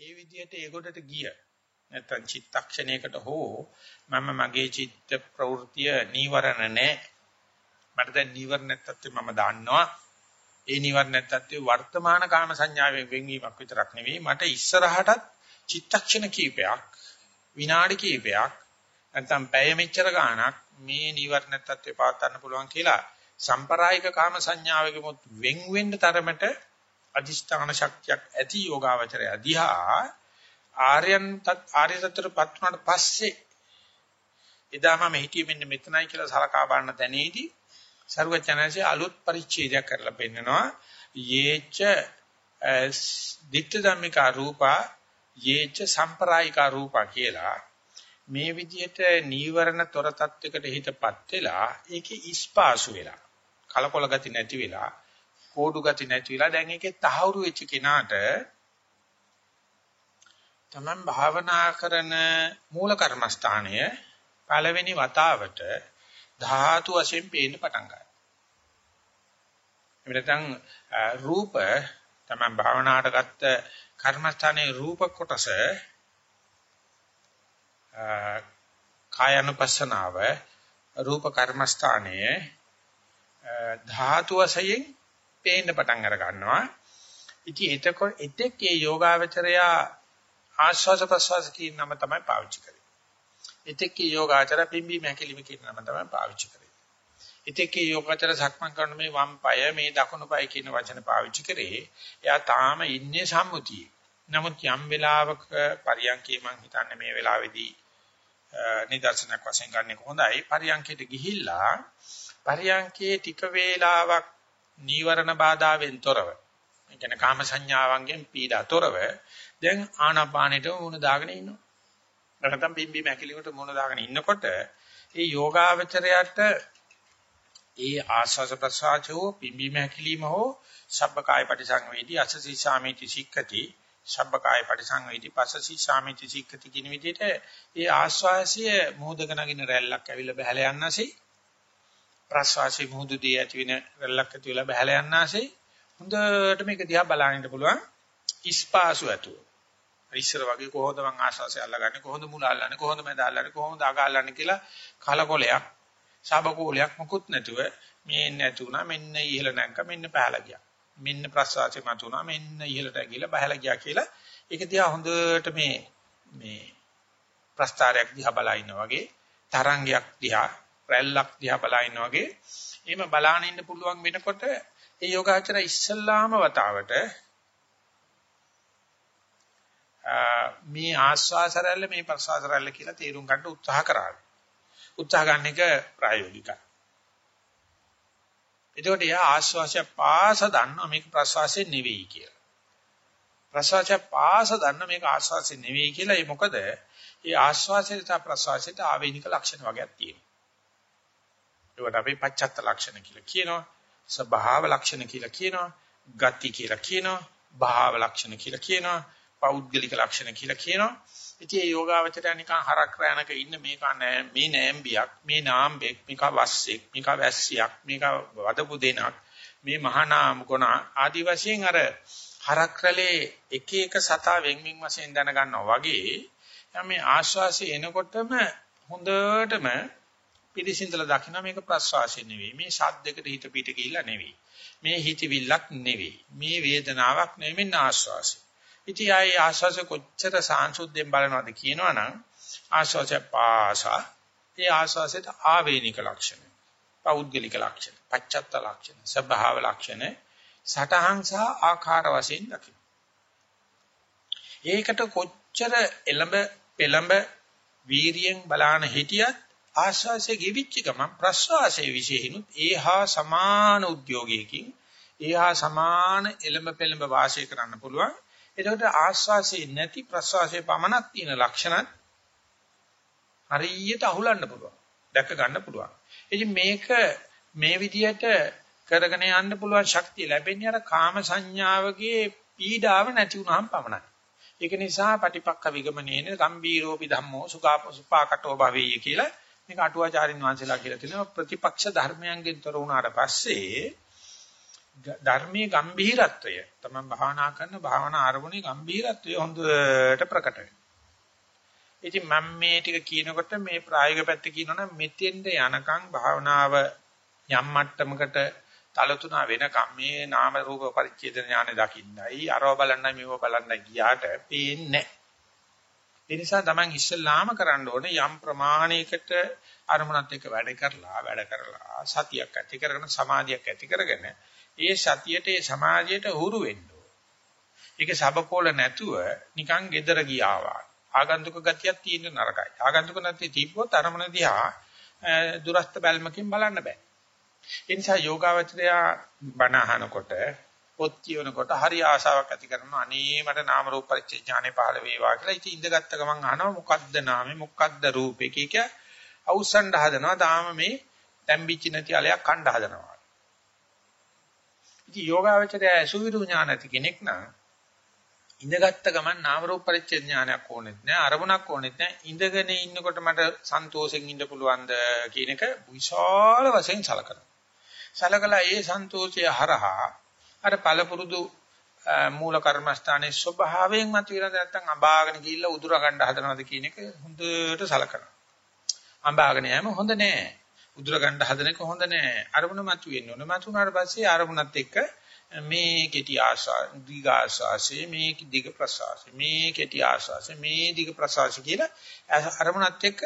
ඒ විදිහට ඒකොටට ගිය නැත්තම් චිත්තක්ෂණයකට හෝ මම මගේ චිත්ත ප්‍රවෘත්තිය නීවරණ නැහැ. මට දැන් නීවරණ නැත්තත් මම දන්නවා. ඒ නීවරණ නැත්තත් වර්තමාන කාම සංඥාවෙන් වෙන්වීමක් විතරක් නෙවෙයි මට ඉස්සරහටත් චිත්තක්ෂණ කීපයක් විනාඩි කීපයක් නැත්තම් පැය මෙච්චර ගාණක් මේ නීවරණ නැත්තත් පවත්වන්න පුළුවන් කියලා සම්ප්‍රායික කාම සංඥාවකමුත් වෙන් වෙන්න තරමට අදිෂ්ඨාන ශක්තියක් ඇති යෝගාවචරය දිහා ආර්යයන් ආර්ය සත්‍යයටපත් වුණාට පස්සේ එදා මම හිටියේ මෙන්න මෙතනයි කියලා සලකා බලන තැනේදී සර්වචනanse අලුත් පරිච්ඡේදයක් කරලා පෙන්නනවා. යේච ditta dhammika rupa යේච සම්ප්‍රායික රූපා කියලා මේ විදිහට නීවරණ තොර තත්වයකට හිතපත් වෙලා ඒකේ ඉස්පාසු වෙලා කලකොල ගති නැති වෙලා කෝඩු ගති නැති වෙලා දැන් ඒකේ තහවුරු වෙච්ච කෙනාට තමන් භාවනා කරන මූල කර්මස්ථානය පළවෙනි වතාවට ධාතු වශයෙන් පේන්න පටන් ගන්නවා. එවිටන් රූප තමන් භාවනාවට ගත්ත කර්මස්ථානයේ රූප කොටස කායනුපස්සනාව රූප කර්මස්ථානයේ ධාතු වශයෙන් පේන්න පටන් අර ගන්නවා. ඉතින් එතකොට එතෙක් ඒ යෝගාවචරයා ආශ්වාස ප්‍රශ්වාස කියන නම තමයි පාවිච්චි කරන්නේ. එතෙක් ඒ යෝගාචර පිම්බි මහැකිලිම කියන නම තමයි පාවිච්චි කරන්නේ. එතෙක් ඒ යෝගාචර සක්මන් කරන මේ වම් පාය මේ දකුණු පාය කියන වචන පාවිච්චි කරේ. එයා තාම ඉන්නේ සම්මුතියේ. නමුත් යම් වෙලාවක පරියන්කේ මං හිතන්නේ මේ වෙලාවේදී නිදර්ශනයක් වශයෙන් ගන්න එක හොඳයි. පරියන්කේට ගිහිල්ලා පරියන්කේ ටික වේලාවක් නීවරණ බාධාවෙන් තොරව ඒ කියන්නේ කාම සංඥාවන්ගෙන් පීඩා තොරව දැන් ආනාපානෙට මුණ දාගෙන ඉන්නවා. නැත්නම් බිම්බි මැකිලිකට මුණ දාගෙන ඉන්නකොට ඒ යෝගාවචරයට ඒ ආස්වාස ප්‍රසආචෝ බිම්බි මැකිලිම හෝ සබ්බකාය පටිසංවේදී අසසී සාමීති සික්කති සබ්බකාය පටිසංවේදී පසසී සාමීති සික්කති කියන විදිහට ඒ ආස්වාසය මොහොතක නගින රැල්ලක් ඇවිල්ලා බහැලා යන්නසේ ප්‍රස්වාසයේ මුහුදු දී ඇති වෙන රැල්ලක් ඇති වෙලා බහැලා යන්නාසේ හොඳට මේක දිහා බලන්න පුළුවන් ඉස්පාසු ඇතුව. ඉස්සර වගේ කොහොමද මං ආශාසය අල්ලගන්නේ කොහොමද මුල අල්ලන්නේ කොහොමද මැද අල්ලන්නේ කොහොමද අග අල්ලන්නේ කියලා කලකොලයක් සාබකෝලයක් මොකුත් නැතුව මේ නැතුණා මෙන්න ඉහළ නැංක මෙන්න පහළ ගියා. මෙන්න ප්‍රස්වාසය මතුණා මෙන්න ඉහළට ගිහලා බහලා ගියා කියලා ඒක දිහා හොඳට මේ මේ ප්‍රස්තාරයක් දිහා බලා ඉන්නා වගේ තරංගයක් දිහා රැල්ලක් දිහා බලා ඉන්නා වගේ එහෙම බලාගෙන ඉන්න පුළුවන් වෙනකොට ඒ යෝගාචර ඉස්සල්ලාම වතාවට මේ ආස්වාස රැල්ල මේ ප්‍රසවාස රැල්ල කියලා තේරුම් ගන්න උත්සාහ කරා. උත්සාහ ගන්න එක ප්‍රායෝගිකයි. එතකොට යා ආස්වාසය පාස දන්නවා මේක ප්‍රසවාසය නෙවෙයි කියලා. ප්‍රසවාසය පාස දන්න මේක ආස්වාසය නෙවෙයි කියලා ඒ මොකද? ඒ ආස්වාසයට තා ප්‍රසවාසයට ආවේනික ලක්ෂණ වගේක් තියෙනවා. ඒකට අපි පච්චත්ත ලක්ෂණ කියලා කියනවා. ස්වභාව ලක්ෂණ කියලා කියනවා. ගති කියලා කියනවා. භාව ලක්ෂණ කියලා කියනවා. පෞද්ගලික ලක්ෂණ කියලා කියනවා. ඉතින් මේ යෝගාවචරය නිකන් හරක් රැනක ඉන්න මේක නෑ මේ නෑම්බියක් මේ නාම්බෙක් මේක වස්සෙක් මේක වැස්සියක් මේක වදපු දෙනක් මේ මහානාම ගුණ ආදි වශයෙන් අර හරක් රැලේ එක එක සතා වෙන්මින් වශයෙන් දැන ගන්නවා වගේ මේ ආශ්වාසය එනකොටම හොඳටම පිළිසින්දලා දකින්න මේක ප්‍රස්වාසය නෙවෙයි. මේ ශබ්දයකට හිත පිට ගිහිල්ලා නෙවෙයි. මේ හිතවිල්ලක් නෙවෙයි. මේ වේදනාවක් නෙවෙයි. මෙන්න ආශ්වාසය ඉතින් ආයේ ආශ්වාස කොච්චර සාංශුද්ධයෙන් බලනවද කියනවනම් ආශ්වාසය පාසා ඒ ආශ්වාසයට ආවේනික ලක්ෂණ පෞද්ගලික ලක්ෂණ පච්චත්ත ලක්ෂණ ස්වභාව ලක්ෂණ සටහන් සහ ආකාර වශයෙන් දකින්න ඒකට කොච්චර එළඹ පෙළඹ වීරියෙන් බලාන හිටියත් ආශ්වාසයේ ගෙවිච්ච ගමන් ප්‍රශ්වාසයේ විශේෂිනුත් ඒහා සමාන උද්‍යෝගයකින් ඒහා සමාන එළඹ පෙළඹ වාසය කරන්න පුළුවන් එතකොට ආශ්වාසයේ නැති ප්‍රශ්වාසයේ පමණක් තියෙන ලක්ෂණ හරියට අහුලන්න පුළුවන්. දැක ගන්න පුළුවන්. ඉතින් මේක මේ විදිහට කරගෙන යන්න පුළුවන් ශක්තිය ලැබෙන්නේ අර කාම සංඥාවගේ පීඩාව නැති වුනහම පමණයි. ඒක නිසා පටිපක්ඛ විගමනේන ගම්බීරෝපි ධම්මෝ සුඛාපසුපාකටෝ භවෙය කියලා මේක අටුවාචාරින් වංශලා කියලා තියෙනවා ප්‍රතිපක්ෂ ධර්මයන්ගෙන් තොර වුණාට පස්සේ ධර්මයේ gambhiratවය තමයි භාවනා කරන භාවනා ආරමුණේ gambhiratවය හොඳට ප්‍රකට වෙනවා. ඉතින් මම මේ ටික කියනකොට මේ ප්‍රායෝගික පැත්ත කියනවනම් මෙතෙන්ද යනකම් භාවනාව යම් මට්ටමකට තලතුණා වෙනකම් මේ නාම රූප පරිච්ඡේද ඥානෙ දකින්නයි අරව බලන්නයි මේව බලන්නයි ගියාට පේන්නේ ඒ නිසා Taman ඉස්සල්ලාම කරන්න ඕනේ යම් ප්‍රමාණයකට අරමුණත් එක්ක වැඩ කරලා වැඩ කරලා සතියක් ඇති කරගෙන සමාධියක් ඇති කරගෙන ඒ සතියට ඒ සමාධියට හුරු වෙන්න ඒක සබකෝල නැතුව නිකන් gedara ගියාවා. ආගන්තුක ගතියක් තියෙන නරකයි. ආගන්තුක නැති තිබ්බොත් අරමුණ දිහා දුරස්ත බැල්මකින් බලන්න බෑ. ඒ නිසා යෝගාවචරය බණ අහනකොට පොත් කියනකොට හරි ආශාවක් ඇති කරනවා අනේ මට නාම රූප පරිච්ඡේ ඥානෙ පහළ වේවා කියලා. ඉතින් ඉඳගත්ත ගමන් අහනවා මොකද්ද නාමේ මොකද්ද රූපේ කිය අවුස්සන්න හදනවා. තාම මේ තැම්බිච්ච නැති අලයක් කණ්ඩ හදනවා. ඉතින් යෝගාවචරය සුවිරු ඥාන ඇති කෙනෙක් නම් ඉඳගත්ත ගමන් නාම රූප පරිච්ඡේද ඥානයක් ඕනෙත් නෑ අරමුණක් ඕනෙත් නෑ ඉඳගෙන ඉන්නකොට මට සන්තෝෂෙන් ඉන්න පුළුවන්ද කියන එක විශාල වශයෙන් සලකනවා. සලකලා ඒ සන්තෝෂය හරහා අර පළපුරුදු මූල කර්මස්ථානයේ ස්වභාවයෙන් මතුවෙන නැත්තම් අඹාගෙන ගිහිල්ලා උදුර ගන්න හදනවද කියන එක හොඳට සලකනවා. අඹාගෙන යෑම හොඳ නෑ. උදුර ගන්න හදන එක හොඳ නෑ. අරමුණ මතුවෙන්න ඕන. මතුනාට පස්සේ අරමුණත් එක්ක මේ කෙටි ආශා දීග ආශාසේ මේ දීග ප්‍රසවාසය මේ කෙටි ආශාසේ මේ දීග ප්‍රසවාසය කියලා අරමුණත් එක්ක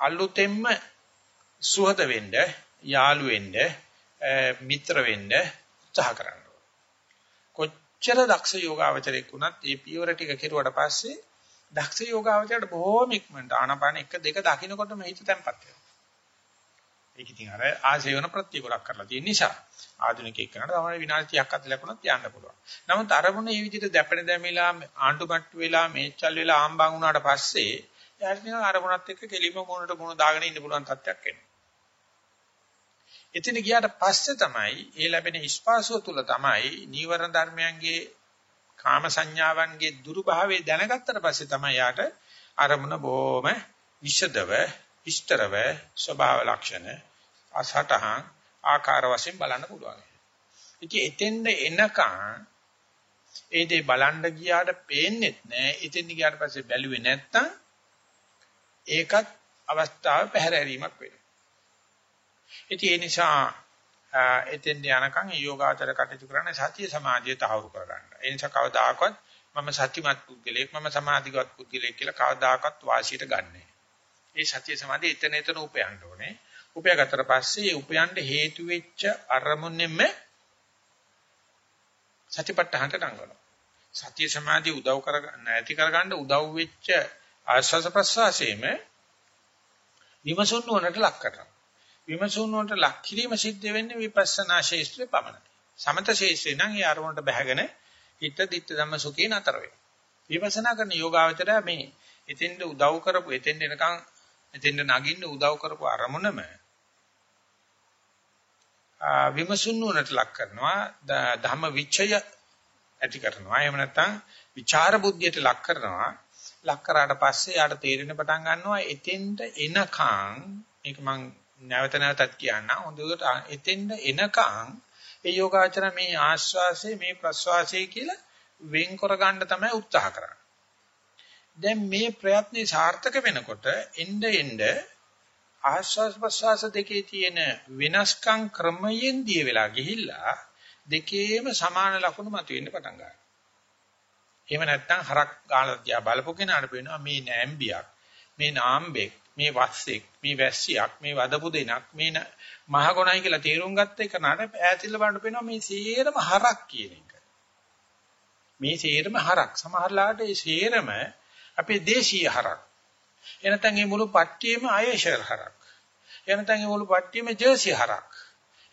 අලුතෙන්ම සුහද වෙන්න යාළු වෙන්න මිත්‍ර වෙන්න උත්සාහ කරන්න කොච්චර දක්ෂ යෝගාවචරයක් වුණත් මේ පියවර ටික කෙරුවට පස්සේ දක්ෂ යෝගාවචරයට බොහොම ඉක්මනට ආනපාන 1 2 දකින්නකොටම හිත තැම්පත් වෙනවා ඒක ඉතින් අර ආශේවන ප්‍රත්‍ය ගොඩක් කරලා තියෙන නිසා ආධුනිකයෙක් කරනකොට තමයි විනාඩි 30ක් අතර ලැබුණත් යන්න පුළුවන්. නමුත් අරමුණ මේ විදිහට දැපෙන දැමිලා ආණ්ඩුමට්ටු වෙලා මේචල් වෙලා ආම්බන් වුණාට පස්සේ යාට නිකන් අරමුණත් එක්ක කෙලිම මොනට මොන දාගෙන ඉන්න පුළුවන් තත්ත්වයක් එනවා. එතන ගියාට පස්සේ තමයි ඒ ලැබෙන ස්පාසුව තුල තමයි නීවරණ ධර්මයන්ගේ කාම සංඥාවන්ගේ දුරුභාවය දැනගත්තට පස්සේ තමයි යාට අරමුණ බොහොම විෂදව විස්තරව ස්වභාව ලක්ෂණ අසටහන් ආකාර වශයෙන් බලන්න පුළුවන්. ඉතින් එතෙන්ද එනකන් ඒ දේ බලන්න ගියාට පේන්නේ නැහැ. එතෙන්ද ගියාට පස්සේ බැලුවේ නැත්තම් ඒකත් අවස්ථාව පැහැරීමක් වෙනවා. ඉතින් ඒ නිසා එතෙන්ද යනකන් ඒ යෝගාචර කටයුතු කරන්නේ සතිය සමාධිය තහවුරු කරගන්න. ඒ නිසා කවදාකවත් මම සතිමත් පුද්ගලෙක් මම සමාධිගත පුද්ගලෙක් කියලා කවදාකවත් වාසියට ගන්නෑ. ඒ සතිය සමාධිය එතන එතන උපයන්න ඕනේ. උපයාගත්තට පස්සේ උපයන්න හේතු වෙච්ච අරමුණෙම සතිපට්ඨානට නංගනවා. සතිය සමාධිය උදව් කරගන්න නැති කරගන්න උදව් වෙච්ච ආස්වාස ප්‍රසවාසයේම විමසුන් නුවණට ලක් කරනවා. විමසුන් නුවණට ලක් කිරීම සිද්ධ වෙන්නේ විපස්සනා ශේෂ්ත්‍රේ පමණයි. සමත ශේෂ්ත්‍රේ නම් ඒ අරමුණට බැහැගෙන හිත දිත්ත ධම්ම සුඛේ නතර වෙනවා. විපස්සනා කරන යෝගාවචරය මේ එතෙන්ද උදව් කරපු එතෙන්ද එනකන් එතෙන්ද නගින්න උදව් කරපු අරමුණම විමසුන් නුවණට ලක් කරනවා ධම්ම විචය ඇති කරනවා එහෙම නැත්නම් විචාර බුද්ධියට ලක් කරනවා ලක් කරාට පස්සේ යාට තේරෙන පටන් ගන්නවා එතෙන්ට එනකන් මේක මම නැවත නැවතත් කියන්න හොඳට එතෙන්ට එනකන් ඒ යෝගාචර මේ ආශ්වාසය මේ ප්‍රශ්වාසය කියලා වෙන් කර ගන්න තමයි උත්සාහ කරන්නේ දැන් මේ ප්‍රයත්නේ සාර්ථක වෙනකොට එnde එnde ආශ්වාස ප්‍රශ්වාස දෙකේ තියෙන වෙනස්කම් ක්‍රමයෙන් දිය වෙලා ගිහිල්ලා දෙකේම සමාන ලක්ෂණ මතුවෙන්න පටන් ගන්නවා. එහෙම නැත්නම් හරක් ගාලා තියා බලපු කෙනාට පේනවා මේ නෑම්බියක්, මේ නාම්බෙක්, මේ වස්සෙක්, මේ වැස්සියක්, මේ වදපු දෙනක්, මේ මහගොණයි කියලා තේරුම් ගත්ත එකනට ඈතිල්ල බලන්න පේනවා මේ සේරම හරක් කියන එක. මේ සේරම හරක්. සමහරලාට ඒ සේරම අපේ දේශීය හරක්. එනතන් මේ මුළු පට්ටියේම ආයේෂර් හරක්. එනතන් මේ මුළු පට්ටියේම ජර්සි හරක්.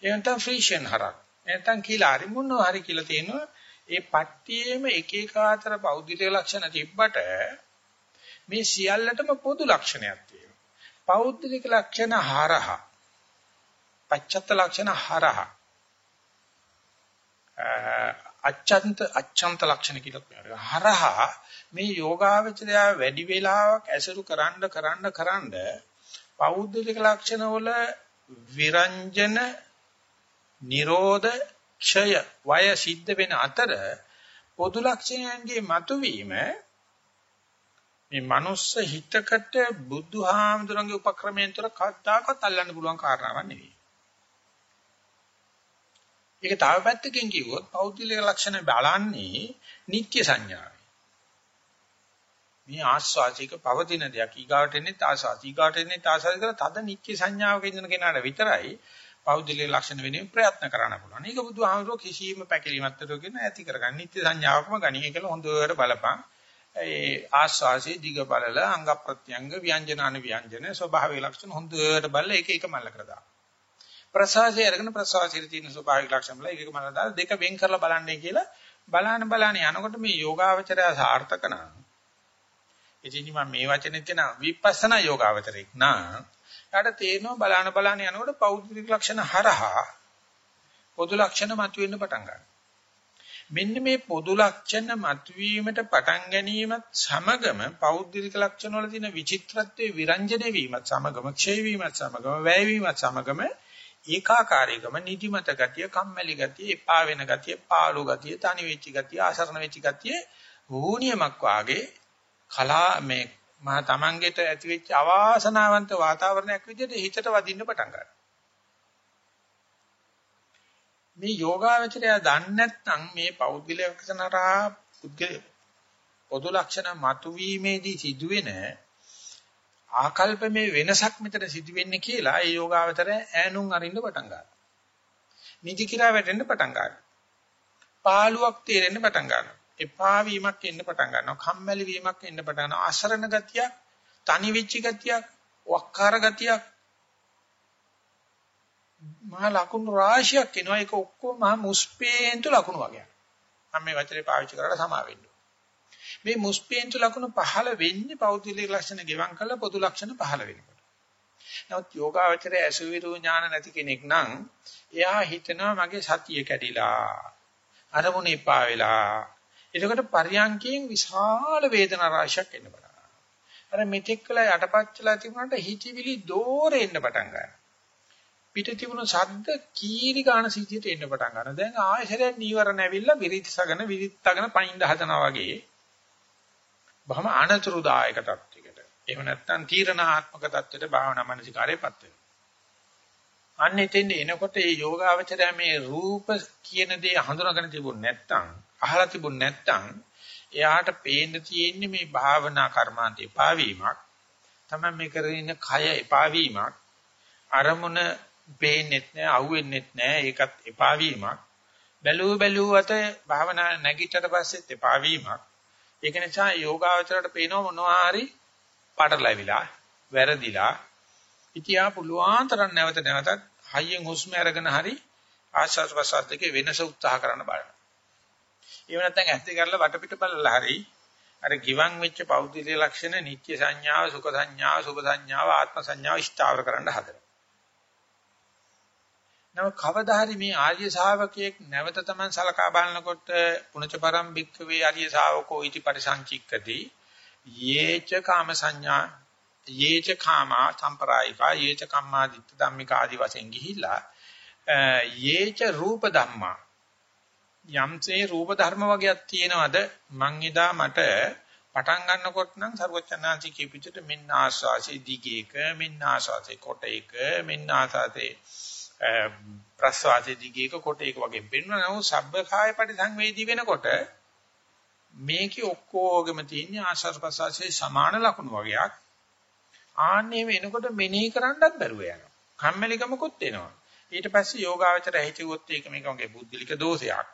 එනතන් ෆ්‍රීෂන් හරක්. එනතන් කියලා හරි මොනවා හරි කියලා තියෙනවා. ඒ පට්ටියේම එක එක අතර පෞද්ගලික ලක්ෂණ තිබ්බට මේ සියල්ලටම පොදු ලක්ෂණයක් තියෙනවා. පෞද්ගලික ලක්ෂණ හරහා පච්චත්ත ලක්ෂණ හරහා අච්ඡන්ත අච්ඡන්ත ලක්ෂණ කියලා කියනවා. හරහා මේ යෝගාවචරය වැඩි වේලාවක් ඇසුරු කරන්න කරන්න කරන්න පෞද්ගලික ලක්ෂණ වල විරංජන නිරෝධ ක්ෂය වය සිද්ධ වෙන අතර පොදු ලක්ෂණයන්ගේ මතුවීම මේ මනුස්ස හිතකට බුදුහාමුදුරන්ගේ උපක්‍රමයෙන් තොර කද්දාකත් අල්ලන්න පුළුවන් කාරණාවක් නෙවෙයි. ඒක තව පැත්තකින් කිව්වොත් පෞද්ගලික ලක්ෂණ බලන්නේ නිත්‍ය සංඥාවයි. මේ ආස්වාසික පවතින දෙයක් ඊගාවට එන්නේ ආසාති ඊගාවට එන්නේ ආසාති කියලා තද නිත්‍ය සංඥාවක ඉඳන කෙනාට විතරයි පෞද්ගලික ලක්ෂණ වෙනුවෙන් ප්‍රයත්න කරන්න පුළුවන්. ඒක බුදුහාමුදුරුවෝ කිසියම් පැකිලීමක් තරුගෙන ඇති කරගන්න නිත්‍ය සංඥාවකම ගණී කියලා හොඳට බලපං. ඒ ආස්වාසේ දිග බලල අංග ප්‍රත්‍යංග ව්‍යංජන අනු ව්‍යංජන ස්වභාවික ලක්ෂණ හොඳට බලලා ඒක එක මල්ල කරදා. ප්‍රසවාසය අරගෙන ප්‍රසවාසයේ තියෙන ස්වභාවික ලක්ෂණ බලලා ඒක එක මල්ල දාලා දෙක වෙන් කරලා බලන්නේ කියලා බලාන බලාන යනකොට මේ යෝගාවචරය සාර්ථක නම් ඉතින් මම මේ වචනේ කියන විපස්සනා යෝගාවචරයක් නා ඊට තේරෙනවා බලාන බලාන යනකොට පෞද්ගලික ලක්ෂණ හරහා පොදු ලක්ෂණ මතුවෙන්න පටන් ගන්නවා. මෙන්න මේ පොදු ලක්ෂණ මතුවීමට පටන් ගැනීමත් සමගම පෞද්ගලික ලක්ෂණ වල තියෙන විචිත්‍රත්වයේ විරංජනේ වීමත් සමගම ක්ෂය වීමත් සමගම වැය වීමත් සමගම ඒකාකාරීකම නිදිමත ගතිය කම්මැලි ගතිය එපා වෙන ගතිය පාළු ගතිය තනි වෙච්ච ගතිය ආසරණ වෙච්ච ගතිය වුණියමක් වාගේ කලා මේ මා තමන්ගෙට ඇතිවෙච්ච අවාසනාවන්ත වාතාවරණයක් විදිහට හිතට වදින්න පටන් ගන්නවා. මේ යෝගාවචරය දන්නේ නැත්නම් මේ පෞද්ගලික ලක්ෂණරා පුද්ගල පොදු ලක්ෂණ මතුවීමේදී සිදුවෙන ආකල්පමේ වෙනසක් මෙතන සිදුවෙන්නේ කියලා ඒ යෝගාවචරය ඈනුම් අරින්න පටන් ගන්නවා. නිදි කිරා වැටෙන්න පටන් ගන්නවා. පාළුවක් තේරෙන්න පටන් ගන්නවා. එපා වීමක් එන්න පටන් ගන්නවා. කම්මැලි වීමක් එන්න පටන් ගන්නවා. අසරණ ගතියක්, තනි වෙච්ච ගතියක්, වක්කාර ගතියක්. මහා ලකුණු රාශියක් එනවා. ඒක ඔක්කොම මහා මුස්පේන්තු ලකුණු වගේ. මම මේ වචනේ පාවිච්චි කරලා සමා වෙන්න. මේ මුස්පේන්තු ලකුණු පහළ වෙන්නේ පෞද්ගලික ලක්ෂණ ගෙවම් කරලා පොදු ලක්ෂණ පහළ වෙනකොට. නමුත් යෝගාවචරයේ අසුවිරු ඥාන නැති කෙනෙක් නම් එයා හිතනවා මගේ සතිය කැඩිලා අරමුණේ පා වෙලා එතකොට පරියන්කයෙන් විශාල වේදනා රාශියක් එන්න පටන් ගන්නවා. අර මෙතෙක් කළා යටපත්චලා තිබුණාට හිතවිලි දෝරේ එන්න පටන් ගන්නවා. පිට තිබුණු ශබ්ද කීරි ගන්න සිද්ධියට එන්න පටන් ගන්නවා. දැන් ආයශරයෙන් නීවරණ ඇවිල්ලා විරිත්සගෙන විරිත්තගෙන පයින් හදනවා වගේ. බහම අනතුරුදායක තත්යකට. එහෙම නැත්නම් තීරණාත්මක තත්ත්වයට භාවනා මනසිකාරයපත් වෙනවා. අන්න එතෙන් එනකොට මේ යෝගාවචරය මේ රූප කියන දේ හඳුනාගෙන තිබුණ නැත්නම් අහලා තිබුණ නැත්නම් එයාට පේන්න තියෙන්නේ මේ භාවනා කර්මාන්ත එපා වීමක් තමයි මේ කරගෙන ඉන්න කය එපා වීමක් අරමුණ පේන්නෙත් නෑ අහුවෙන්නෙත් නෑ ඒකත් එපා වීමක්. බැලුව බැලුව අත භාවනා නැගිටට පස්සෙත් එපා වීමක්. ඒක නිසා යෝගාවචරයට පේනව මොනවා හරි පාටලවිලා වැරදිලා ඉතියා පුළුවන් තරම් නැවත නැවතත් හයියෙන් හුස්ම අරගෙන හරි ආශ්වාස ප්‍රශ්වාස දෙකේ වෙනස උත්සාහ කරන්න බලන්න. එහෙම නැත්නම් ඇස් දෙක කරලා වටපිට බලලා හරි අර ගිවන් වෙච්ච පෞද්ගලික ලක්ෂණ නිත්‍ය සංඥාව සුඛ සංඥාව සුභ සංඥාව ආත්ම සංඥාව ඉෂ්ඨාවර කරන්න හදනවා. නම කවදා හරි මේ ආර්ය ශාවකයෙක් නැවත Taman සලකා බලනකොට පුණජ පරම් භික්ඛවේ ආර්ය ශාවකෝ ඉති පරිසංචික්කති. යේච කාම සංඥා යේච කාමා සම්ප්‍රායිකා යේච කම්මාදිත්ත ධම්මික ආදි වශයෙන් ගිහිලා යේච රූප ධම්මා. යම්සේ රූප ධර්ම වගේක් තියෙනවද? මං එදා මට පටන් ගන්නකොට නම් සර්වචනාංශි කියපිට මෙන්න ආස්වාසේ දිගේක මෙන්න ආස්වාසේ කොටේක මෙන්න ආසාසේ ප්‍රස්වාසේ දිගේක කොටේක වගේ පෙන්වන නමුත් සබ්බකාය පරිසංවේදී වෙනකොට මේකේ ඔක්කොගෙම තියෙන ආස්වාස් ප්‍රස්වාසේ සමාන ලක්ෂණ වගේක් ආන්නේ වෙනකොට මෙනෙහි කරන්නත් බැරුව යනවා කම්මැලිකමකුත් එනවා ඊට පස්සේ යෝගාවචරය හිතුවොත් ඒක මේක වගේ බුද්ධිලික දෝෂයක්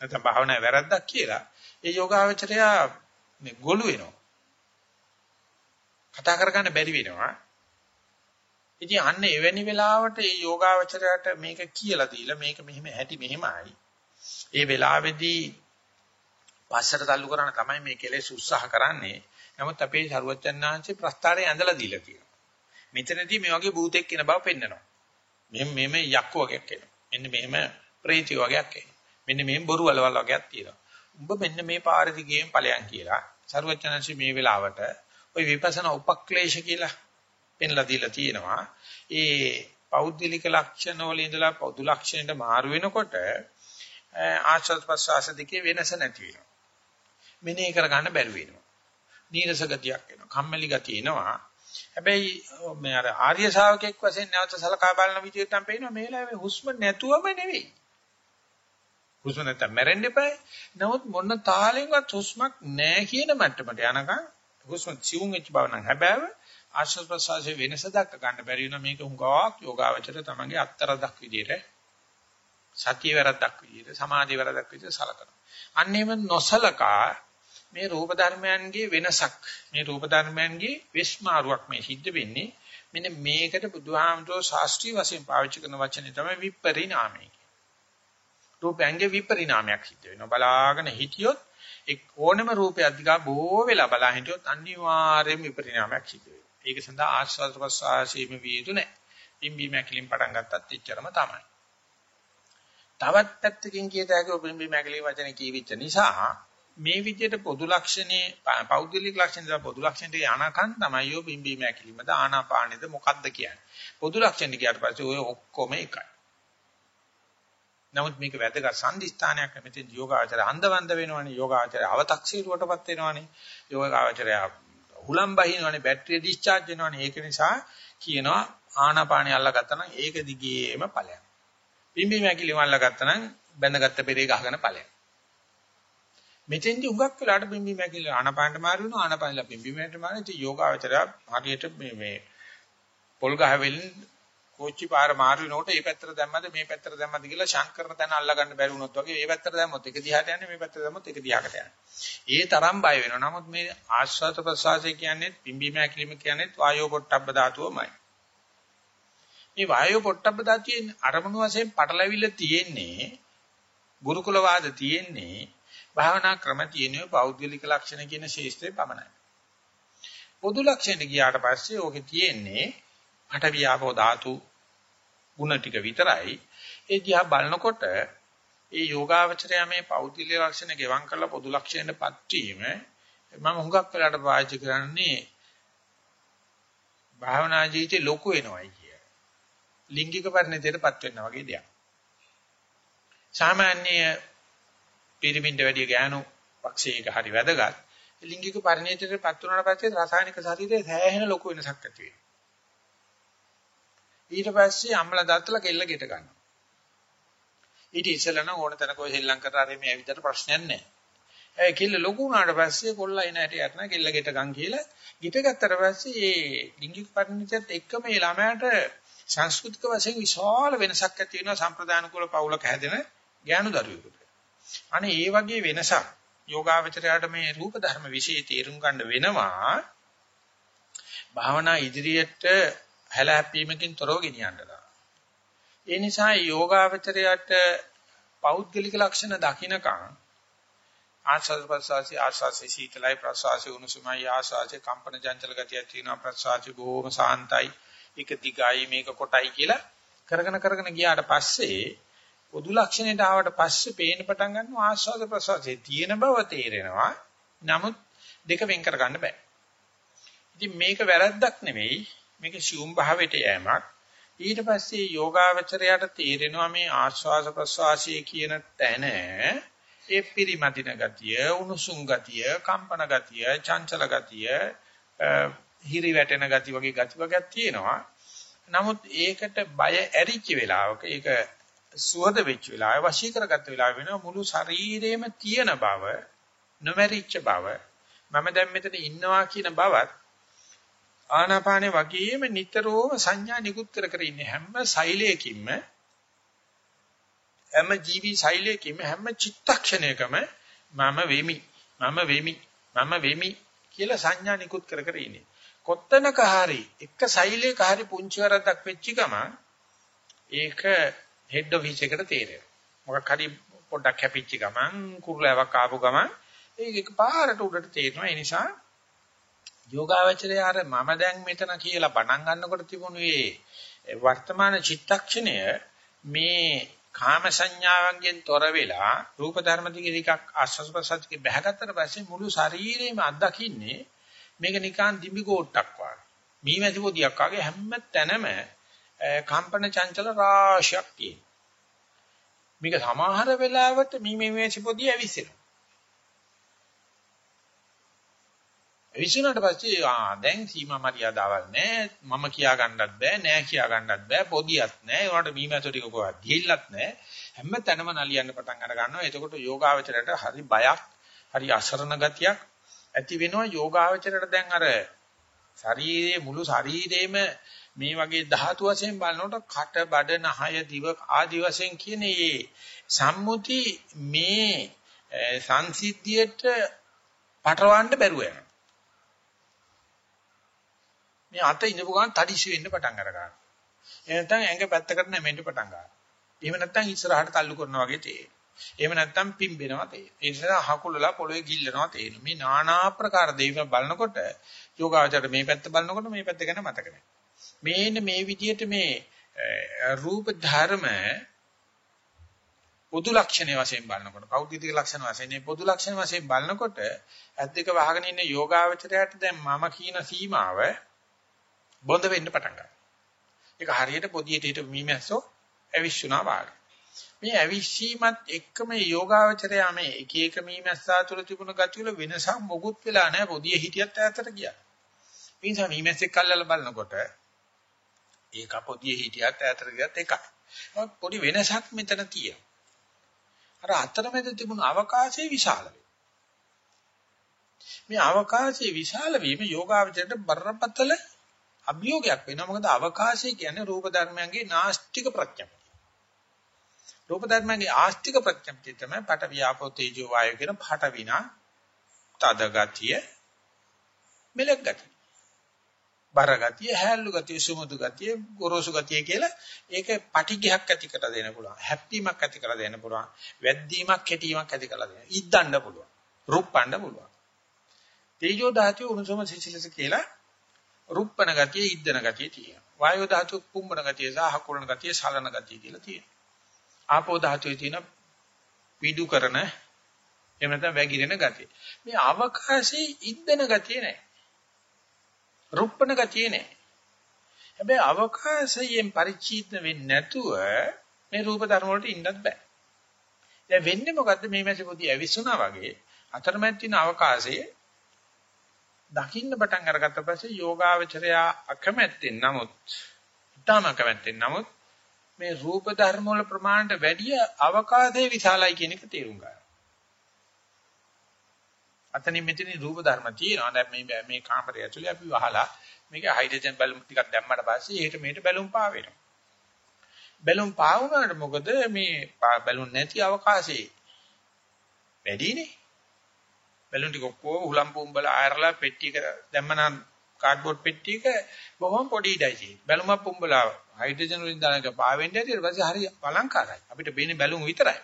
නැත්නම් භාවනාවේ වැරද්දක් කියලා ඒ යෝගාවචරය මේ ගොළු වෙනවා. කතා කරගන්න බැරි වෙනවා. ඉතින් අන්න එවැනි වෙලාවට මේ යෝගාවචරයට මේක කියලා දීලා මේක මෙහෙම ඇති මෙහෙමයි. ඒ වෙලාවේදී පස්සට තල්ලු කරන තමයි මේ කෙලෙස් උත්සාහ කරන්නේ. නමුත් අපේ සරුවචන්නාංශේ ප්‍රස්තාරේ ඇඳලා දීලා තියෙනවා. මෙතනදී මේ වගේ භූතෙක් කියන බව පෙන්නනවා. මෙහෙම මෙහෙම යක්කු වගේක් එනවා. මෙන්න මෙහෙම ප්‍රේතය වගේක් එනවා. මෙන්න මේ බොරු වලවල් වගේක් තියෙනවා. උඹ මෙන්න මේ පාර දිගේම ඵලයන් කියලා. සරුවචනංශි මේ වෙලාවට ওই විපස්සනා උපක්ලේශ කියලා පෙන්ලා දීලා තියෙනවා. ඒ පෞද්ගලික ලක්ෂණ වල ඉඳලා පොදු ලක්ෂණයට මාරු වෙනකොට ආශ්වාස ප්‍රශ්වාස දෙකේ වෙනස නැති වෙනවා. මෙනෙහි කරගන්න බැරි වෙනවා. නීරස ගතියක් එනවා. කම්මැලි ගතිය එනවා. හැබැයි මේ අර ආර්ය ශාවකෙක් වශයෙන් නැවත සලකා බලන විදිහට නම් පේනවා මේ වෙලාවේ හුස්ම නැතුවම නෙවෙයි. හුස්ම නැත්නම් මැරෙන්න එපා. නමුත් මොන තාලෙන්වත් හුස්මක් නැහැ කියන මට්ටමට යනකම් හුස්ම සිවුම් වෙච්ච බව නම් හැබැයි ආශ්වාස ප්‍රශ්වාසයේ වෙනස දක්ක ගන්න බැරි වෙන මේක හුඟක් යෝගාවචර තමන්ගේ අත්තරදක් විදිහට සතිය වැරද්දක් විදිහට සමාධිය වැරද්දක් විදිහට සලකනවා. අන්නේම නොසලකා මේ රූප ධර්මයන්ගේ වෙනසක් මේ රූප ධර්මයන්ගේ විස්මාරුවක් මේ සිද්ධ වෙන්නේ මෙන්න මේකට බුදුහාමතුෝ ශාස්ත්‍රීය වශයෙන් පාවිච්චි කරන වචනේ තමයි විපරිණාමය. රූපයන්ගේ විපරිණාමයක් සිද්ධ වෙනවා. බලාගෙන හිටියොත් එක් ඕනම රූපයක් දිහා බොහෝ වෙලා බලා හිටියොත් අනිවාර්යයෙන්ම විපරිණාමයක් සිද්ධ වෙනවා. ඒක සඳහා ආස්වාද ප්‍රසආසීම විය යුතු නැහැ. පිම්බි මැකිලින් පටන් ගත්තත් එච්චරම තමයි. තවත් පැත්තකින් කියත හැකි පිම්බි මැකිලි වචනේ කියවිච්ච නිසා මේ විදිහට පොදු ලක්ෂණේ පෞද්ගලික ලක්ෂණ දා පොදු ලක්ෂණට යනකන් තමයි යෝ පිම්බි මැකිලිමද ආනාපානෙද මොකද්ද කියන්නේ. පොදු ලක්ෂණ කියාට පස්සේ ඔය ඔක්කොම එකයි. නමුත් මේක වැදගත් සම්දිස්ථානයක් මෙතෙන් යෝගාචරය අන්දවන්ද වෙනවනේ යෝගාචරය අව탁සීරුවටපත් වෙනවනේ යෝගාචරය හුලම් බහිනවනේ බැටරිය ඩිස්චාර්ජ් වෙනවනේ ඒක නිසා කියනවා ආනාපානිය අල්ලගත්තා නම් ඒක දිගේම ඵලයක්. පිම්බි මැකිලිම අල්ලගත්තා නම් බැඳගත්ත පෙරේ ගහගෙන ඵලයක්. මෙතෙන්දි උගක් වෙලාට පිම්බි මැකිලි ආනාපානට මාරු වෙනවා. ආනාපානලා පිම්බි මැට මාරු ඉතින් යෝගාචරය හරියට මේ මේ පොල් ගහ වෙලින් කෝච්චි පාර මාරු වෙනකොට මේ පැත්තට දැම්මද මේ පැත්තට දැම්මද කියලා ශංකරන තැන අල්ල ගන්න බැරි වුණොත් වගේ මේ පැත්තට දැම්මොත් එක දිහාට යන්නේ මේ පැත්තට දැම්මොත් එක දිහාකට යන්නේ. ඒ තරම් බය වෙනවා. නමුත් මේ ආශ්වාස ප්‍රශ්වාසය කියන්නේ පිම්බීම හැකිලිම කියන්නේ වායෝ පොට්ටබ්බ ධාතුවමයි. මේ වායෝ පොට්ටබ්බ ධාතුවේ අරමුණු වශයෙන් පටලවිල්ල තියෙන්නේ ගුරුකුල වාද තියෙන්නේ භාවනා ක්‍රම තියෙන්නේ පෞද්ගලික ලක්ෂණ කියන ශේෂ්ත්‍රේ පමණයි. පොදු ලක්ෂණ ගියාට පස්සේ ඕකේ තියෙන්නේ පඨවියාපෝ ධාතු ಗುಣ ටික විතරයි. ඒ දිහා බලනකොට ඒ යෝගාවචරය මේ පෞද්ගලික ලක්ෂණ ගෙවම් කරලා පොදු ලක්ෂණයටපත් වීම මම හුඟක් වෙලාට පාවිච්චි කරන්නේ භාවනා ජීවිතේ ලොකු වෙනවයි කිය. ලිංගික පරිණතයටපත් වෙනවා වගේ දෙයක්. සාමාන්‍ය පිරිමින්ට වැඩිය ගෑනු පක්ෂයක හරි වැදගත්. ලිංගික පරිණතයටපත් වුණාට පස්සේ රසායනික ශරීරයේ සෑහෙන ලොකු වෙනසක් ඇති වෙනවා. ඊට පස්සේ අම්මලා දාත්තලා කෙල්ල ගෙට ගන්නවා. ඊට ඉස්සෙල්ලා නම් ඕන තැනක ඔය හෙල්ලම් කරලා හරි මේ ඇවිදට ප්‍රශ්නයක් නැහැ. ඒ කෙල්ල ලොකු වුණාට පස්සේ කොල්ලා එන හැටි යටන කෙල්ල ගෙට ගන් කියලා ගෙට ගත්තට පස්සේ ඒ ලිංගික පරිණතියත් එක්කම මේ ළමයාට සංස්කෘතික වශයෙන් විශාල වෙනසක් ඇති වෙනවා සම්ප්‍රදාන කුල පවුලක හැදෙන ඥාන දරුවෙකුට. අනේ ඒ වගේ වෙනසක් යෝගාවචරයට මේ රූප ධර්ම વિશે තේරුම් ගන්න වෙනවා. භාවනා ඉදිරියට හැලහැප්පීමකින් තොරව ගෙනියන්නලා. ඒ නිසා යෝගාවචරයට පෞද්ගලික ලක්ෂණ දකින්නකම් ආස්වාද ප්‍රසවාසී ආස්වාසේ සීතලයි ප්‍රසවාසී උණුසුමයි ආස්වාසේ කම්පන චංචල ගතියක් තියෙනවා ප්‍රසවාසී බොහොම සාන්තයි එක දිගයි මේක කොටයි කියලා කරගෙන කරගෙන ගියාට පස්සේ පොදු ලක්ෂණයට ආවට පස්සේ පේන්න පටන් ගන්නවා ආස්වාද ප්‍රසවාසයේ තියෙන බව තේරෙනවා. නමුත් දෙක වෙන් කර ගන්න බෑ. ඉතින් මේක වැරද්දක් නෙවෙයි මේක සියුම් භාවයට යෑමක්. ඊට පස්සේ යෝගාවචරයට තේරෙනවා මේ ආශ්වාස ප්‍රශ්වාසයේ කියන තැන ඒ පිරිමදින ගතිය, උණුසුම් ගතිය, කම්පන ගතිය, චංචල ගතිය, හිරි වැටෙන ගති වගේ ගති වර්ගයක් තියෙනවා. නමුත් ඒකට බය ඇරිච්ච වෙලාවක ඒක සුවද වෙච්ච වෙලාව වශී කරගත්ත වෙලාව වෙනවා මුළු ශරීරෙම තියෙන බව නොමැරිච්ච බව මම දැන් මෙතන ඉන්නවා කියන බවත් ආනාපානේ වගේම නිතරම සංඥා නිකුත් කර කර ඉන්නේ හැම සෛලයකින්ම හැම ජීවි සෛලයකින්ම හැම චිත්තක්ෂණයකම මම වෙමි මම වෙමි මම වෙමි කියලා සංඥා නිකුත් කර කර ඉන්නේ. කොත්තනක හරි එක සෛලයක හරි පුංචි වරද්දක් වෙච්ච ගමන් ඒක හෙඩ් ඔෆිස් එකට තේරෙනවා. මොකක් හරි පොඩ්ඩක් හැපිච්ච ගමන් කුරුලාවක් ආපු ගමන් ඒක එකපාරට උඩට තේරෙනවා. ඒ නිසා යෝගාවචරය අර මම දැන් මෙතන කියලා පටන් ගන්නකොට තිබුණු මේ වර්තමාන චිත්තක්ෂණය මේ කාම සංඥාවන්ගෙන් තොර වෙලා රූප ධර්ම දිගේ ටිකක් ආස්වාද ප්‍රසද්දකේ බහගත්තට පස්සේ මුළු ශරීරෙම අත්දකින්නේ මේක නිකන් දිඹි ගෝට්ටක් වගේ. මීමැසි පොදියක් වගේ හැම තැනම කම්පන චංචල රාශියක් තියෙනවා. මේක සමහර වෙලාවට මේ මේ මේ පොදිය ඇවිස්සෙනවා. ඇවිස්සුණාට පස්සේ ආ දැන් සීමා මරියාදාවල් නැහැ මම කියා ගන්නත් බෑ නෑ කියා ගන්නත් බෑ. පොදියක් නැහැ ඒවට මීමැසෝ ටික කොහොමද ගිහිල්ලත් නැහැ හැම තැනම නලියන්න පටන් අර ගන්නවා එතකොට යෝගාවචරයට හරි බයක් හරි අසරණ ගතියක් ඇති වෙනවා. යෝගාවචරයට දැන් අර ශරීරයේ මුළු ශරීරේම මේ වගේ ධාතු වශයෙන් බලනකොට කට බඩ නහය දිව ආදි වශයෙන් කියන මේ සම්මුති මේ සංසිද්ධියට පටවන්න බැරුව යනවා. මේ අත ඉඳපු ගමන් තඩිසි වෙන්න පටන් අර ගන්නවා. එහෙනම් ඇඟ පැත්තකට නැමෙන්න පටන් ගන්නවා. එහෙම නැත්නම් ඉස්සරහට තල්ලු කරනවා වගේ තේරෙනවා. එහෙම නැත්නම් පිම්බෙනවා තේරෙනවා. ඒ නිසා හකුලලා පොළවේ ගිල්ලනවා තේරෙනවා. මේ নানা ආකාර දේවල් බලනකොට යෝගාචරයට මේ පැත්ත බලනකොට මේ පැත්ත ගැන මතක නැහැ. මේන්න මේ විදිහට මේ රූප ධර්ම පොදු ලක්ෂණ වශයෙන් බලනකොට පෞද්ගලික ලක්ෂණ වශයෙන් මේ පොදු ලක්ෂණ වශයෙන් බලනකොට ඇද්දක වහගෙන ඉන්න යෝගාවචරයට දැන් මම කියන සීමාව බොඳ වෙන්න පටන් ගන්නවා. ඒක හරියට පොදියට හිට මීමැස්සෝ ඇවිස්සුනා වාගේ. මේ ඇවිස්සීමත් එක්කම යෝගාවචරයා මේ එක එක මීමැස්සා තුළ තිබුණ ගති වල වෙනසක් මොකුත් වෙලා නැහැ පොදිය හිටියත් ඈතට ගියා. ඒ නිසා මීමැස්සෙක් කල්ලාලා බලනකොට ඒක පොදිය හිටියත් ඈතට ගියත් එකයි. පොඩි වෙනසක් මෙතන තියෙනවා. අර අතරමැද තිබුණු අවකාශය විශාල මේ අවකාශයේ විශාල වීම යෝගාවචරයට බරපතල අභියෝගයක් වෙනවා. මොකද අවකාශය කියන්නේ රූප ධර්මයන්ගේ නාස්තික ප්‍රඥප්තිය. රූප ධර්මයන්ගේ ආස්තික ප්‍රඥප්තිය තමයි පට වියාපෝ තේජෝ වායෝ කියන පට විනා තද ගතිය මෙලක් ගතිය. බර ගතිය, හැල්ලු ගතිය, සුමුදු ගතිය, ගොරෝසු ගතිය කියලා ඒක පටිඝයක් ඇති කර දෙන්න පුළුවන්. හැප්පීමක් ඇති කර දෙන්න පුළුවන්. වැද්දීමක්, කෙටීමක් ඇති කර දෙන්න. ඉද්දන්න පුළුවන්. රුප්පන්න පුළුවන්. තේජෝ ධාතුවේ උණුසුම සිසිලස කියලා රුප්පන ගතිය, ඉද්දන ගතිය තියෙනවා. වායෝ ධාතුව කුම්බන ගතිය සහ හකුලන ගතිය, සලන ගතිය කියලා තියෙනවා. ආපෝ ධාතුවේ තියෙන පිඩු කරන එහෙම නැත්නම් වැగిරෙන ගතිය. මේ අවකාශයේ ඉද්දන ගතිය නැහැ. රුප්පන ගතිය නැහැ. හැබැයි අවකාශයෙන් පරිචිත්න වෙන්නේ නැතුව මේ රූප ධර්ම වලට ඉන්නත් බෑ. දැන් වෙන්නේ මොකද්ද මේ මැසි පොඩි ඇවිස්සුනා වගේ අතරමැද තියෙන අවකාශයේ දකින්න පටන් අරගත්ත පස්සේ යෝගාවචරයා අකමැත්තෙන් නමුත් ඊටම අකමැත්තෙන් නමුත් මේ රූප ධර්ම වල ප්‍රමාණයට වැඩිය අවකාශයේ විශාලයි කියන එක තේරුම් ගන්න. අතනින් මෙතනින් රූප ධර්ම තියෙනවා. දැන් මේ මේ කාමරය ඇතුලේ අපි වහලා මේක හයිඩ්‍රජන් බැලුම් ටිකක් දැම්මට පස්සේ ඒකට මේට බැලුම් පා වෙනවා. බැලුම් පා වුණාට මොකද මේ බැලුම් නැති අවකාශයේ වැඩිනේ. බැලුම් ටික ඔක්කොම උලම් පුම්බලා ආයරලා පෙට්ටියක දැම්මනම් කාඩ්බෝඩ් පෙට්ටියක බොහොම පොඩි ඉඩයි තියෙන්නේ. බැලුමක් පුම්බලා හයිඩ්‍රජන් වලින් දානක පාවෙන්න ඇති ඊට පස්සේ හරි අලංකාරයි. අපිට පේන්නේ බැලුම් විතරයි.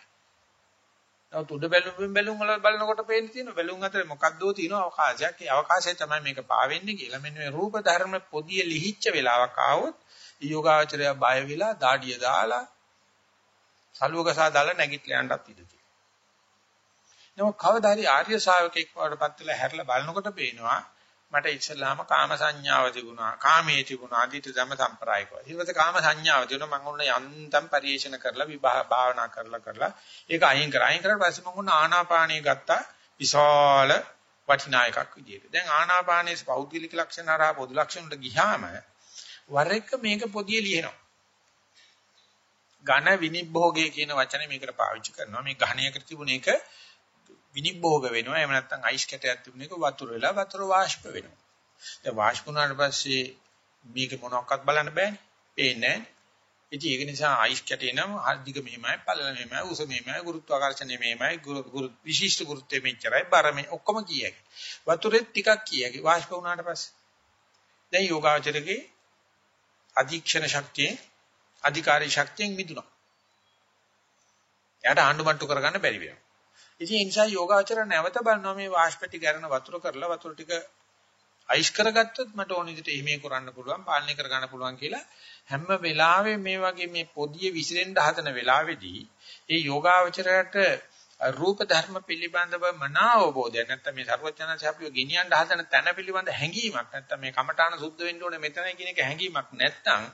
නමුත් උඩ බැලුම් බැලුම් වල බලනකොට පේන්නේ තියෙන බැලුම් අතර මොකක්දෝ තියෙන අවකාශයක්. ඒ අවකාශය තමයි මේක පාවෙන්නේ කියලා. මෙන්න මේ රූප ධර්ම පොදිය ලිහිච්ච වෙලාවක් ආවොත් යෝගාචරය බය වෙලා දාඩිය දාලා සලුවකසා දාලා නැගිටලා යන්නත් ඉඩ තියෙනවා. නමුත් කවදා හරි ආර්ය ශාවකෙක් වඩපත් වෙලා හැරලා බලනකොට පේනවා මට ඉස්සල්ලාම කාම සංඥාව තිබුණා කාමයේ තිබුණා අදිට ධම සම්ප්‍රායිකව ඊට පස්සේ කාම සංඥාව තියෙනවා මම ඔන්න යන්තම් පරිේශන කරලා විභා භාවනා කරලා කරලා ඒක අයින් කරා. අයින් කරලා පස්සේ මම ඔන්න ආනාපානිය ගත්තා. විශාල වටිනායකක් විදියට. දැන් ආනාපානයේ පෞද්ගලික ලක්ෂණ හරහා පොදු ලක්ෂණ වලට ගියාම වර එක මේක පොදියේ ලියනවා. ඝන විනිභෝගය කියන වචනේ මේකට පාවිච්චි කරනවා. මේ ඝණයකට තිබුණ එක විනිභෝග වෙනවා. එහෙම නැත්නම් අයිස් කැටයක් තිබුණ එක වතුර වෙලා වතුර වාෂ්ප වෙනවා. දැන් වාෂ්ප වුණාට පස්සේ මේක මොනක්වත් බලන්න බෑනේ. පේන්නේ නැහැ. ඉතින් ඒක නිසා අයිස් කැටේ නම් හර්ධික මෙහෙමයි, පළල මෙහෙමයි, උස මෙහෙමයි, ගුරුත්වාකර්ෂණය මෙහෙමයි, ගුරු විශිෂ්ට ගුරුත්වය මෙච්චරයි, බර මේ ඔක්කොම කියයි. වතුරෙත් ටිකක් කියයි. වාෂ්ප වුණාට පස්සේ දැන් යෝගාචරයේ අධීක්ෂණ ශක්තිය, අධිකාරී ශක්තියෙන් මිදුණා. එයාට ආණ්ඩුමට්ටු කරගන්න බැරි වෙනවා. ඉතින් ඒ නිසා යෝගාචර නැවත බලනවා මේ වාෂ්පටි ගැරන වතුර කරලා වතුර ටික අයිස් කරගත්තොත් මට ඕන විදිහට එහෙම කරන්න පුළුවන් පාලනය කරගන්න පුළුවන් කියලා හැම වෙලාවෙම මේ වගේ මේ පොදිය විසිරෙන්න හදන වෙලාවේදී ඒ යෝගාචරයට රූප ධර්ම පිළිබඳව මනා අවබෝධය නැත්නම් මේ ਸਰවඥාන්සේ අපිව ගෙනියන්න හදන තැන පිළිබඳ හැඟීමක් නැත්නම් මේ කමඨාන සුද්ධ වෙන්න ඕනේ මෙතනයි කියන එක හැඟීමක් නැත්නම්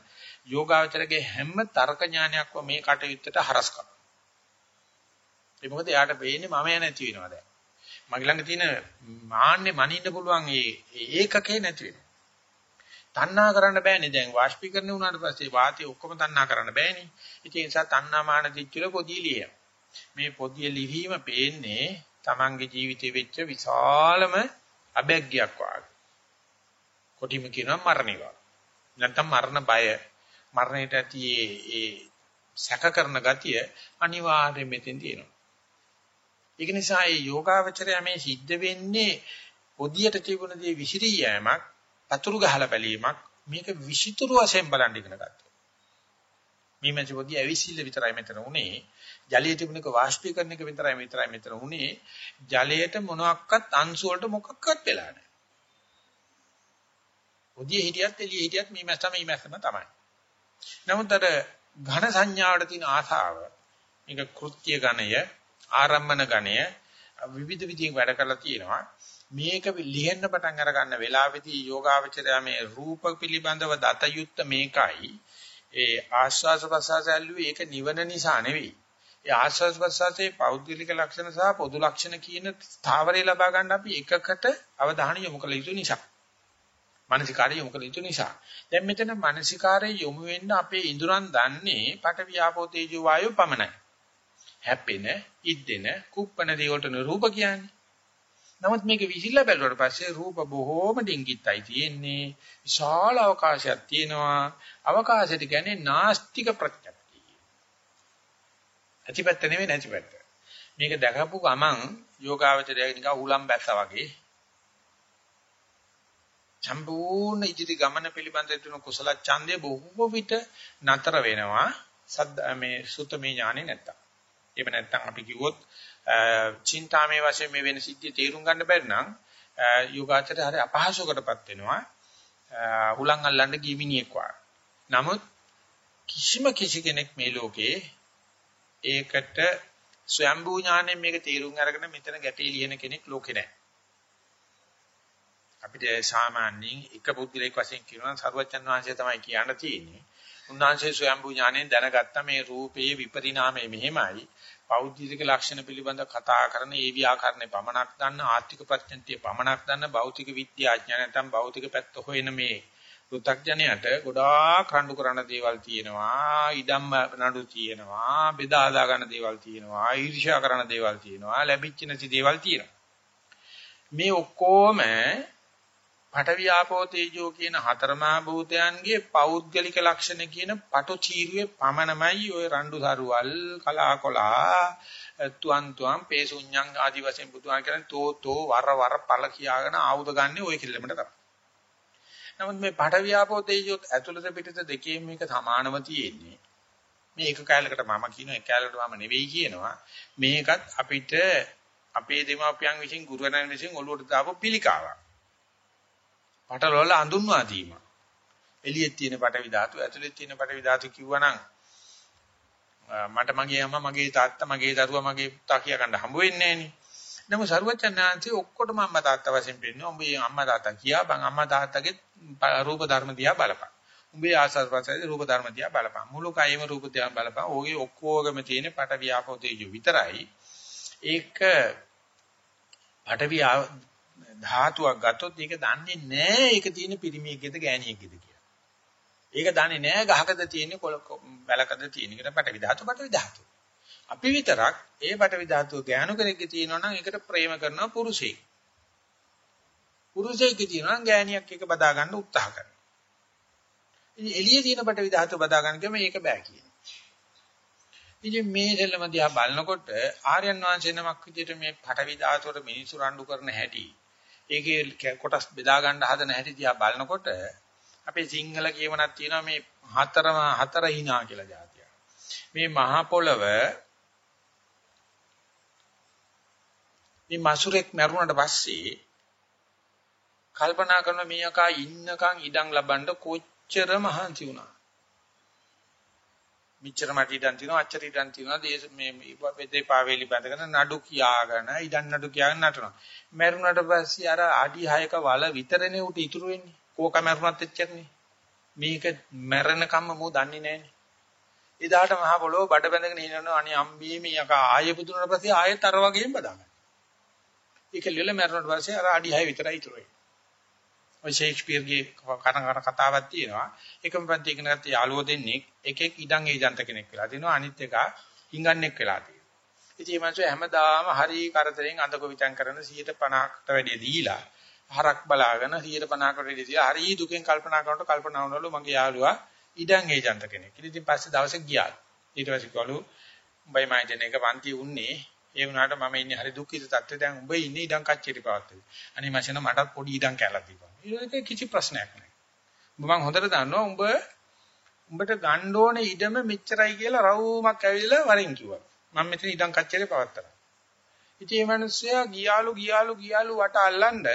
යෝගාචරයේ හැම තර්ක ඥානයක්ම මේ කටයුත්තට හරස් කරනවා ඒ මොකද එයාට වෙන්නේ මම නැති වෙනවා දැන්. මගේ ළඟ තියෙන මාන්නේ මනින්න පුළුවන් ඒ ඒකකේ නැති වෙනවා. තණ්හා කරන්න බෑනේ දැන් වාෂ්පීකරණය වුණාට පස්සේ වාතය ඔක්කොම තණ්හා කරන්න බෑනේ. ඒ නිසා තණ්හා මාන දිච්චල පොදිය ලියන. මේ පොදිය ලිවීම පේන්නේ Tamange ජීවිතේ වෙච්ච විශාලම අභැග්ගයක් වගේ. කොටිම කියනවා මරණය වගේ. නැත්තම් මරණ බය මරණයට ඇති ඒ සැක කරන ගතිය අනිවාර්යයෙන් මෙතෙන් තියෙනවා. ඒක නිසා මේ යෝගාවචරය මේ සිද්ධ වෙන්නේ පොදියට තිබුණ දේ විසිරී යෑමක්, පතුරු ගහලා බැලීමක් මේක විසිතුරු වශයෙන් බලන් ඉගෙන ගත්තා. මේ මැච පොදිය ඇවිසිල්ල විතරයි මෙතන උනේ. ජලයේ තිබුණක වාෂ්පීකරණයක විතරයි විතරයි මෙතන උනේ. ජලයට මොනවත් අංශු වලට මොකක්වත් වෙලා නැහැ. පොදිය හිටියත් එළිය හිටියත් මේ මැස්සම මේ මැස්සම තමයි. නමුත් අර ඝන සංඥාවට තියෙන ආසාව මේක කෘත්‍ය ගණය ආරම්මන ගණය විවිධ විදිහෙන් වැඩ කරලා තියෙනවා. මේක ලිහෙන්න පටන් අර ගන්න වෙලාවේදී යෝගාවචරය මේ රූප පිළිබඳව දතයුත්ත මේකයි. ඒ ආස්වාස ප්‍රසආස ඇල්ලුවේ ඒක නිවන නිසා නෙවෙයි. ඒ ආස්වාස ප්‍රසආසයේ පෞද්ගලික ලක්ෂණ සහ පොදු ලක්ෂණ කියන ස්ථාවරය ලබා ගන්න අපි එකකට අවධානය යොමු කළ යුතු නිසා. මානසිකාරය යොමු කළ යුතු නිසා. දැන් මෙතන මානසිකාරය යොමු වෙන්න අපේ ඉඳුරන් දන්නේ පට වියාපෝ තේජෝ වායෝ පමණයි. හැපෙන, ඉද්දෙන, කුප්පන දේවල්ට රූප කියන්නේ. නමුත් මේක විහිල්ලා බැලුවට පස්සේ රූප බොහෝම ඩිංගිත්යි තියෙන්නේ. විශාල අවකාශයක් තියෙනවා. අවකාශයට කියන්නේ නාස්තික ප්‍රත්‍යක්තිය. ඇතිපැත්ත නෙවෙයි නැතිපැත්ත. මේක දැකපු ගමන් යෝගාවචරය නිකන් උලම් බැස්සා වගේ සම්පූර්ණ ඉදිරි ගමන පිළිබඳ තුන කුසල ඡන්දේ බොහෝ විට නතර වෙනවා සද්ද මේ සුතමේ ඥානෙ නැත්තම්. එහෙම නැත්තම් අපි කිව්වොත් චින්තාමේ වශයෙන් මේ වෙන සිද්ධිය තේරුම් ගන්න බැරි නම් යෝගාචරය හරි අපහසුකටපත් වෙනවා. උලන් අල්ලන්න ගිමිනියෙක් වගේ. නමුත් කිසිම කිසි කෙනෙක් මේ ලෝකේ ඒකට ස්වයම්බූ ඥාණයෙන් මේක තේරුම් අරගෙන මෙතන ගැටේ ලියන කෙනෙක් ලෝකේ නැහැ. අපිට සාමාන්‍යයෙන් එක පුද්ගලයෙක් වශයෙන් කියනවා සරුවච්චන් වහන්සේ තමයි කියන්න තියෙන්නේ. උන්වහන්සේ ස්වයම්බු ඥාණයෙන් දැනගත්ත මේ රූපයේ විපරිණාමය මෙහෙමයි. පෞද්ගලික ලක්ෂණ පිළිබඳ කතා කරන ඒ ව්‍යාකරණේ පමණක් දන්න ආර්ථික ප්‍රත්‍යන්තිය පමණක් දන්න භෞතික විද්‍යාඥයන් නැත්නම් භෞතික පැත්ත හොයන මේ පෘථග්ජනයට ගොඩාක් රණ්ඩු කරන දේවල් තියෙනවා ඉඩම් නඩු තියෙනවා බෙදා හදා ගන්න දේවල් තියෙනවා ඊර්ෂ්‍යා කරන දේවල් තියෙනවා ලැබිච්ච නැති දේවල් තියෙනවා මේ ඔක්කොම පඨවි ආපෝ තේජෝ කියන හතරමා භූතයන්ගේ පෞද්ගලික ලක්ෂණ කියන පටු චීරුවේ පමණමයි ওই රණ්ඩු සරුවල් කලාකොලා තුන් තුන් පේසුඤ්ඤං ආදි වශයෙන් බුදුහාම කියන්නේ තෝ තෝ වර වර පළ කියාගෙන ආයුධ ගන්න ওই කිල්ලෙමට තමයි. නමුත් මේ පඨවි ආපෝ තේජෝ ඇතුළත පිටත දෙකේම මේක සමානව තියෙන්නේ. මේ එක කැලකට මම කියන එක කැලකට මම නෙවෙයි කියනවා. මේකත් අපිට අපේ දෙමාපියන් විසින් ගුරුවරයන් විසින් ඔළුවට දාපු පිළිකාවක්. පටලවල අඳුන්වා දීම. එළියේ තියෙන පටවි ධාතු ඇතුලේ තියෙන පටවි ධාතු කිව්වනම් මට මගේ අම්මා මගේ තාත්තා මගේ දරුවා මගේ පුතා කියා ගන්න හම්බ වෙන්නේ නෑනේ. නමුත් සරුවචනාංශي ඔක්කොටම අම්මා තාත්තා වශයෙන් පෙන්නනවා. උඹේ අම්මා තාත්තා කියා බං අම්මා තාත්තගේ රූප ධර්ම දිහා බලපන්. උඹේ ආසස් පසයි රූප ධර්ම දිහා බලපන්. මුළු කයෙම රූප දිහා බලපන්. ඕගේ ඔක්කොගම තියෙන පට වියාපෝ තේජෝ විතරයි. ඒක පට වියා ධාතුවක් ගත්තොත් ඒක දන්නේ නැහැ ඒක තියෙන පිරිමියෙක්ගේද ගෑණියෙක්ගේද කියලා. ඒක දන්නේ නැහැ ගහකද තියෙන කොළ බැලකද තියෙන එකට පටවි ධාතු පටවි ධාතු. අපි විතරක් ඒ පටවි ධාතුව ගෑනු කෙනෙක්ගේ තියෙනවා නම් ඒකට ප්‍රේම කරනවා පුරුෂයෙක්. පුරුෂයෙක්ගේ තියෙනවා නම් ගෑණියක් එක බදා ගන්න උත්සාහ කරනවා. ඉතින් එළියේ තියෙන පටවි ධාතුව බදා ගන්න කිව්වම ඒක බෑ කියනවා. ඉතින් මේ දෙල්ලම දිහා බලනකොට ආර්යයන් වහන්සේ නමක් විදිහට මේ පටවි ධාතුවට මිනිසු රණ්ඩු කරන හැටි ඒකේ කොටස් බෙදා ගන්න හදන හැටි දිහා බලනකොට අපේ සිංහල කියවනක් තියෙනවා මේ හතරම හතර hina කියලා જાතිය. මේ මහා පොළව මේ මසුරෙක් මරුණට පස්සේ කල්පනා කරන මේකා ඉන්නකන් ඉඩම් ලබන්න කොච්චර මහන්සි වුණා. මිච්ඡර මට ඉඩම් තියෙනවා අච්චර ඉඩම් තියෙනවා දේශ මේ දෙපාවේලි බඳගෙන නඩු කියාගෙන ඉඩම් නඩු කියාගෙන නටනවා. මැරුණට පස්සේ අර අඩි 6ක වල විතරනේ උට ඉතුරු වෙන්නේ. කෝක මැරුණත් එච්චරනේ. මේක මැරෙනකම්ම මෝ දන්නේ නැහනේ. එදාට මහ පොළොව බඩ බැඳගෙන ඉන්නවනේ අනේ අම්බී මේක ආයෙ පුදුනට පස්සේ ආයෙත් අර වගේම බදාගන්න. ඒක ලියල මරනට පස්සේ අර අඩි 6 විතරයි ඉතුරු වෙන්නේ. ඔය ෂේක්ස්පියර්ගේ කන කන කතාවක් තියෙනවා. එකම පන්ති ඉගෙන ගත්ත යාළුවෝ දෙන්නෙක් එකෙක් ඉඩම් ඒජන්ත කෙනෙක් වෙලා තිනවා අනිත් එක හිඟන්නෙක් වෙලා තියෙනවා. ඉතින් මේ මනුස්සයා හැමදාම හරි කරදරෙන් අඳකොවිතං කරන 150කට වැඩිය දීලා හරක් බලාගෙන 150කට වැඩිය දීලා හරි දුකෙන් කල්පනා කරනකොට කල්පනා වුණලු මගේ යාළුවා ඉඩම් ඒජන්ත කෙනෙක්. ඉතින් පස්සේ දවසක් ගියා. ඊට පස්සේ කළු උඹයි මම දෙන එක පන්ති උන්නේ ඒ වුණාට මම ඉන්නේ හරි දුක්ඛිත තත්ත්වයෙන් දැන් උඹ ඉන්නේ ඉඩම් කච්චිරි පවත්තේ. අනේ මචං මටත් පොඩි ඉඩම් කැලක් දීපන්. ඒක කිසි ප්‍රශ්නයක් නැහැ. උඹ මං හොඳට දන්නවා උඹ උඹට ගන්න ඕනේ ඉඩම මෙච්චරයි කියලා රවුමක් ඇවිල්ලා වරින් කිව්වා. මම මෙතන ඉඩම් කච්චරේ පවත්තරා. ඉතින් මේ මිනිස්සයා ගියාලු ගියාලු ගියාලු වට අල්ලන්න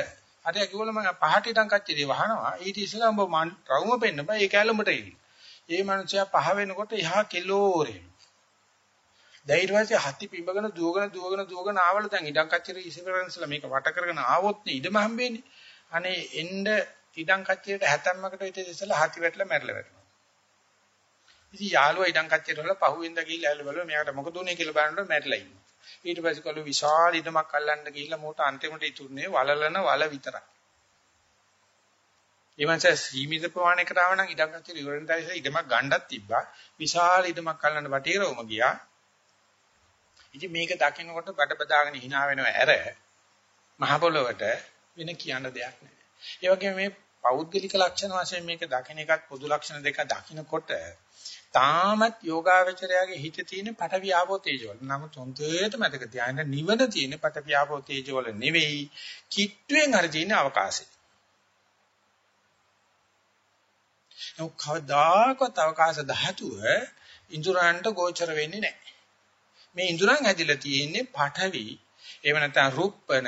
අර කිව්වල මම පහට ඉඩම් කච්චරේ වහනවා. ඊට ඉස්සෙල්ලා උඹ රවුම පෙන්න බෑ ඒ කැලේ උඹට එයි. ඒ මිනිස්සයා පහ වෙනකොට එහා කෙලෝරේ. දැන් ඊට පස්සේ හති පිඹගෙන දුවගෙන දුවගෙන දුවගෙන ආවලු දැන් ඉඩම් කච්චරේ ඉස්සරහට මේක වට කරගෙන ආවොත් නේ ඉඩම හම්බෙන්නේ. අනේ එන්න ඉඩම් කච්චරේට හැතැම්මකට විතර ඉස්සලා හති වැටලා මැරලා වැටෙනවා. ඉතින් යාළුවා ඉඩම් කච්චේට වල පහුවෙන්ද ගිහිල්ලා ඇල්ල බලුවා මෙයාට මොකද උනේ කියලා බලනකොට මැරිලා ඉන්නවා. ඊට පස්සේ කළු විශාල ඉඩමක් අල්ලන්න ගිහිල්ලා මෝට අන්තිමට ඉතුරුනේ වලලන වල විතරයි. ඊමණස සීමිත ප්‍රමාණයකට ආව නම් ඉඩම් කච්චේ ඉවරෙන් තයිස ඉඩමක් ගණ්ඩක් තිබ්බා. විශාල ඉඩමක් අල්ලන්න වටේරවම ගියා. ඉතින් මේක දකින්නකොට බඩ බදාගෙන hina වෙනව ඇර මහ පොළොවට වෙන කියන්න දෙයක් නැහැ. ඒ වගේම මේ පෞද්ගලික ලක්ෂණ වශයෙන් මේක දකින්න එකත් පොදු ලක්ෂණ දෙක දකින්නකොට තාමත් යෝගාවචරයාගේ හිත තියෙන පටවි ආපෝ තේජවල. නමුත් හොඳට මතක තියාගන්න නිවන තියෙන පටවි ආපෝ තේජවල නෙවෙයි කිට්ටුවෙන් හරි තියෙන අවකාශය. නමුත් කවදාකවත් අවකාශ ධාතුව ඉන්ද්‍රයන්ට ගෝචර වෙන්නේ නැහැ. මේ ඉන්ද්‍රයන් ඇදිලා තියෙන්නේ පටවි එහෙම නැත්නම් රුප්පන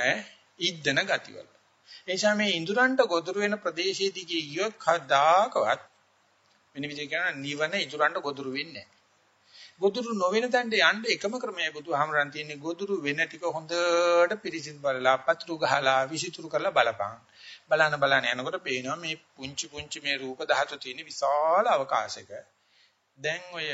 ඉද්දන ගතිවල. ඒ නිසා මේ ඉන්ද්‍රයන්ට ගොදුරු වෙන ප්‍රදේශයේදී ගියොත් කවදාකවත් වෙන විදිහ කියනවා නිවන ඉදurante ගොදුරු වෙන්නේ නැහැ. ගොදුරු නොවන තැනට යන්න එකම ක්‍රමයයි බුදුහාමරන් තියෙන්නේ ගොදුරු වෙන ටික හොඳට පිරිසිදු බලලා පතුරු ගහලා විසිතුරු කරලා බලපං. බලන බලන යනකොට පේනවා මේ පුංචි පුංචි මේ රූප ධාතු තියෙන විශාල අවකාශයක. දැන් ඔය